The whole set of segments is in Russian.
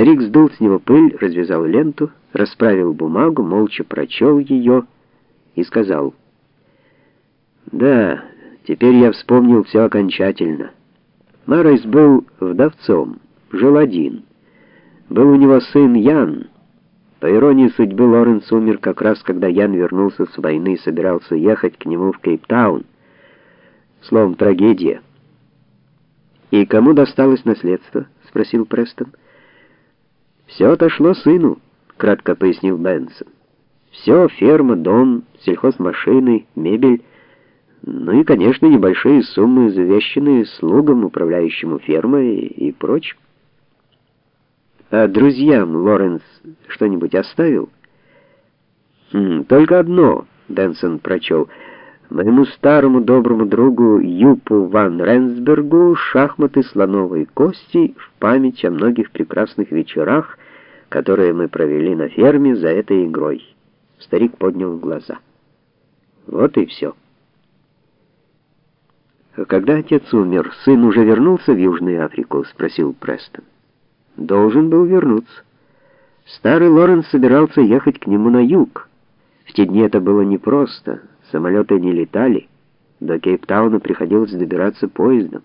Старик сдул с него пыль, развязал ленту, расправил бумагу, молча прочел ее и сказал: "Да, теперь я вспомнил все окончательно. Марайс был вдовцом, жил один. Был у него сын Ян. По иронии судьбы, Лоренс умер как раз, когда Ян вернулся с войны и собирался ехать к нему в Кейптаун. Словом, трагедия. «И кому досталось наследство?» — спросил Престон. «Все отошло сыну», — кратко пояснил Бенсон. «Все, ферма, дом, сельхозмашины, мебель, ну и, конечно, небольшие суммы, завещанные слугам, управляющему фермой и прочим». А друзьям Лоренс что-нибудь оставил? Хм, только одно, Бенсон прочел. Моему старому доброму другу Юпу ван Ренсбергу шахматы слоновой кости в память о многих прекрасных вечерах, которые мы провели на ферме за этой игрой. Старик поднял глаза. Вот и все. А когда отец умер, сын уже вернулся в Южную Африку, спросил Престон должен был вернуться. Старый Лоренс собирался ехать к нему на юг. В те дни это было непросто, самолеты не летали, до Кейптауна приходилось добираться поездом.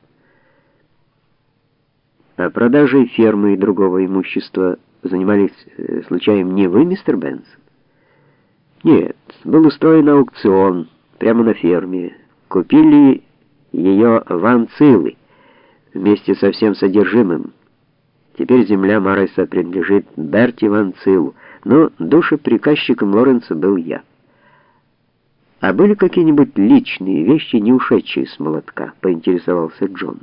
А продажей фермы и другого имущества занимались э, случайно не вы, мистер Бенсон? Нет, был устроен аукцион прямо на ферме. Купили ее Ван Цилы вместе со всем содержимым. Теперь земля Марайса принадлежит Берти Ван Цилу, но душеприказчиком Лоренца был я. А были какие-нибудь личные вещи, не ушедшие с молотка, поинтересовался Джон.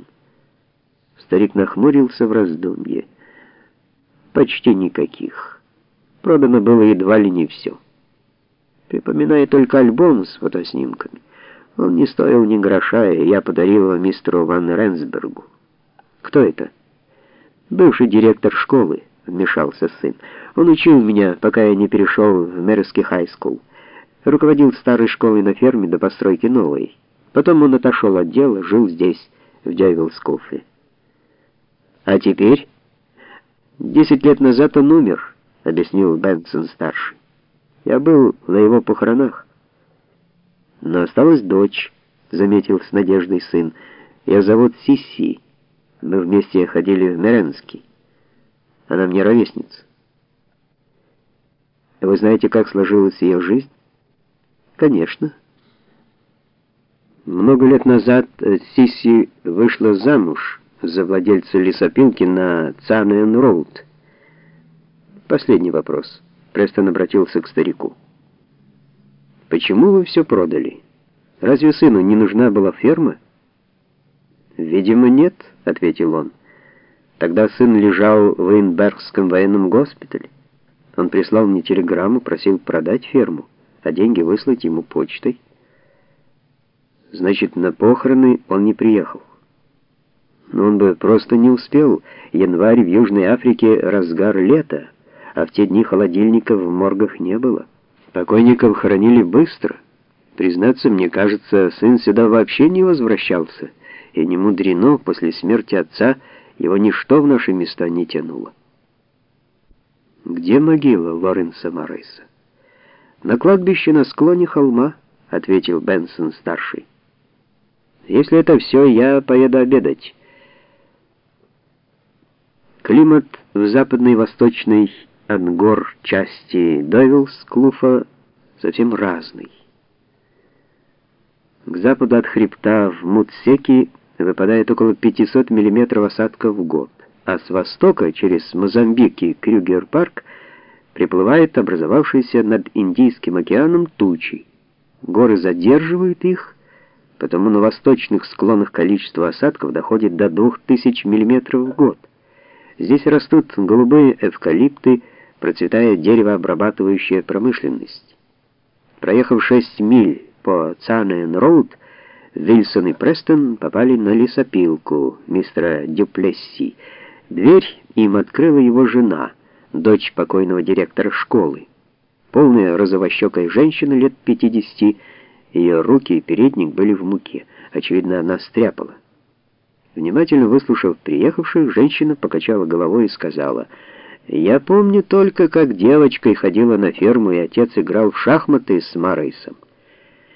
Старик нахмурился в раздумье. Почти никаких. Продано было едва ли не все. Припоминаю только альбом с фотоснимками. Он не стоил ни гроша, и я подарил его мистеру Ван Ренсбергу. Кто это? Бывший директор школы, вмешался сын. Он учил меня, пока я не перешел в Мэрский хай-скул. Руководил старой школой на ферме до постройки новой. Потом он отошел от дела, жил здесь, в Дёйвилскофе. А теперь десять лет назад он умер, объяснил Бенсон старший. Я был на его похоронах. Но осталась дочь, заметил с надеждой сын. Я зовут Сиси. Мы вместе ходили в Меренский. Она мне ровесница. Вы знаете, как сложилась ее жизнь? Конечно. Много лет назад Сиси вышла замуж за владельца лесопилки на Цанен-Роуд. Последний вопрос. Престон обратился к старику. Почему вы все продали? Разве сыну не нужна была ферма? «Видимо, нет», — ответил он. «Тогда сын лежал в Эйнбергском военном госпитале. Он прислал мне телеграмму, просил продать ферму, а деньги выслать ему почтой. Значит, на похороны он не приехал. Но он бы просто не успел. Январь в Южной Африке — разгар лета, а в те дни холодильников в моргах не было. Покойников хоронили быстро. Признаться, мне кажется, сын сюда вообще не возвращался» и не мудрено, после смерти отца его ничто в наши места не тянуло. «Где могила Лоренса Морейса?» «На кладбище на склоне холма», — ответил Бенсон-старший. «Если это все, я поеду обедать». Климат в западной и восточной от гор части Довилс-Клуфа совсем разный. К западу от хребта в Мутсеки выпадает около 500 мм осадков в год, а с востока через Мозамбик и Крюгер-парк приплывает образовавшиеся над Индийским океаном тучи. Горы задерживают их, потому на восточных склонах количество осадков доходит до 2000 мм в год. Здесь растут голубые эвкалипты, процветает деревообрабатывающая промышленность. Проехав 6 миль по Цанен-Роуд, Вильсон и Престон попали на лесопилку мистера Дюплесси. Дверь им открыла его жена, дочь покойного директора школы. Полная розовощекая женщина лет 50, ее руки и передник были в муке. Очевидно, она стряпала. Внимательно выслушав приехавших, женщина покачала головой и сказала, Я помню только, как девочкой ходила на ферму, и отец играл в шахматы с Марейсом.